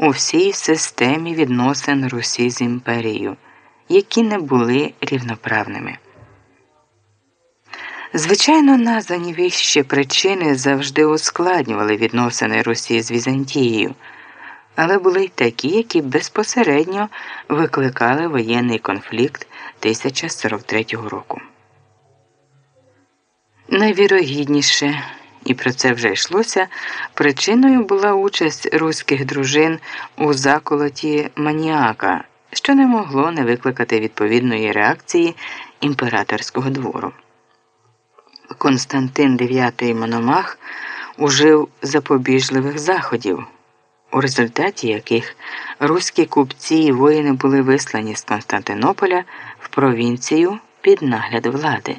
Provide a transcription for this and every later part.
у всій системі відносин Русі з імперією, які не були рівноправними. Звичайно, названі віщі причини завжди ускладнювали відносини Русі з Візантією, але були й такі, які безпосередньо викликали воєнний конфлікт 1043 року. Найвірогідніше, і про це вже йшлося, причиною була участь руських дружин у заколоті маніака, що не могло не викликати відповідної реакції імператорського двору. Константин IX Мономах ужив запобіжливих заходів, у результаті яких руські купці і воїни були вислані з Константинополя в провінцію під нагляд влади.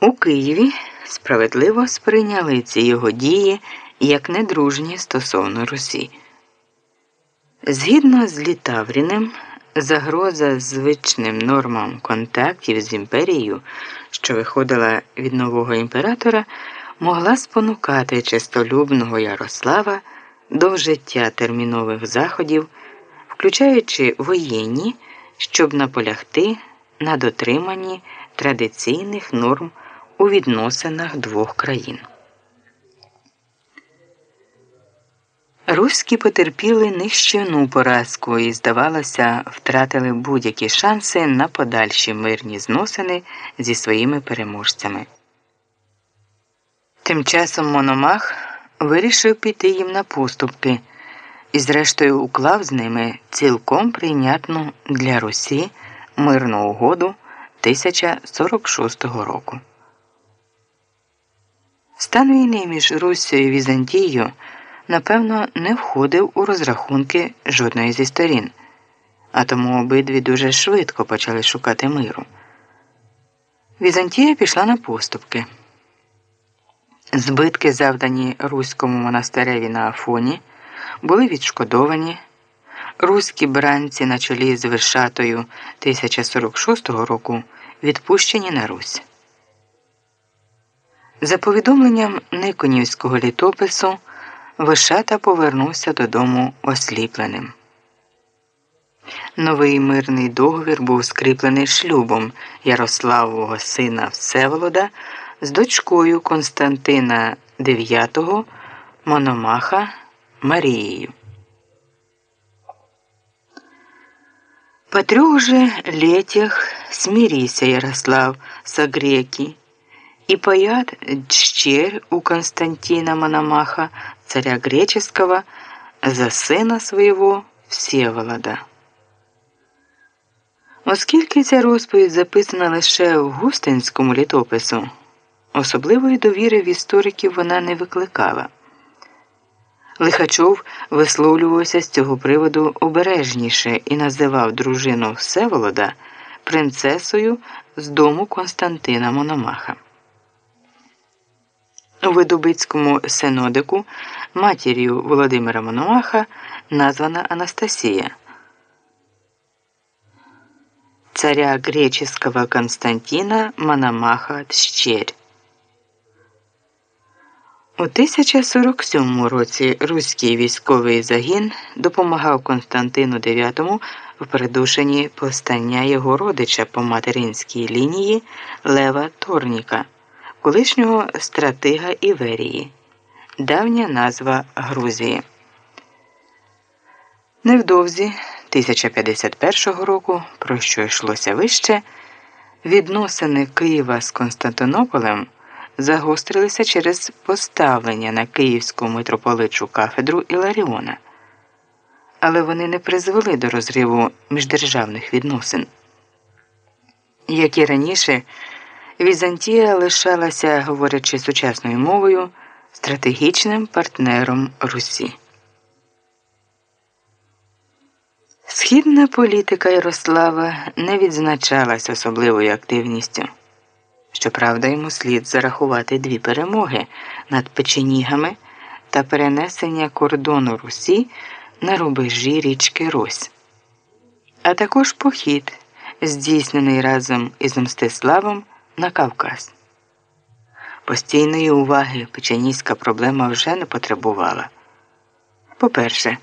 У Києві справедливо сприйняли ці його дії як недружні стосовно Русі. Згідно з Літавріним, загроза звичним нормам контактів з імперією, що виходила від нового імператора, могла спонукати чистолюбного Ярослава до вжиття термінових заходів, включаючи воєнні, щоб наполягти на дотриманні традиційних норм у відносинах двох країн. Руські потерпіли нищівну поразку і, здавалося, втратили будь-які шанси на подальші мирні зносини зі своїми переможцями. Тим часом Мономах вирішив піти їм на поступки і, зрештою, уклав з ними цілком прийнятну для Русі мирну угоду 1046 року. Стан війни між Руссією і Візантією, напевно, не входив у розрахунки жодної зі сторін, а тому обидві дуже швидко почали шукати миру. Візантія пішла на поступки. Збитки, завдані Руському монастиреві на Афоні, були відшкодовані. Руські бранці на чолі з Вишатою 1046 року відпущені на Русь. За повідомленням Никонівського літопису, Вишата повернувся додому осліпленим. Новий мирний договір був скріплений шлюбом Ярославового сина Всеволода з дочкою Константина IX Мономаха Марією. По трех же летях смирися, Ярослав, согреки, и паят дщерь у Константина Мономаха, царя греческого, за сина своего Всеволода. Оскільки ця розповідь записана лише в Густинському літопису, особливої довіри в істориків вона не викликала. Лихачов висловлювався з цього приводу обережніше і називав дружину Всеволода принцесою з дому Константина Мономаха. У Видубицькому синодику матір'ю Володимира Мономаха названа Анастасія. Царя греческого Константина Мономаха Тщерь. У 1047 році руський військовий загін допомагав Константину IX в придушенні повстання його родича по материнській лінії Лева Торніка, колишнього стратига Іверії, давня назва Грузії. Невдовзі 1051 року, про що йшлося вище, відносини Києва з Константинополем загострилися через поставлення на Київську митрополитчу кафедру Іларіона, але вони не призвели до розриву міждержавних відносин. Як і раніше, Візантія лишалася, говорячи сучасною мовою, стратегічним партнером Русі. Східна політика Ярослава не відзначалась особливою активністю. Щоправда, йому слід зарахувати дві перемоги над печенігами та перенесення кордону Русі на рубежі річки Рось, а також похід, здійснений разом із Мстиславом на Кавказ. Постійної уваги печенізька проблема вже не потребувала. По-перше,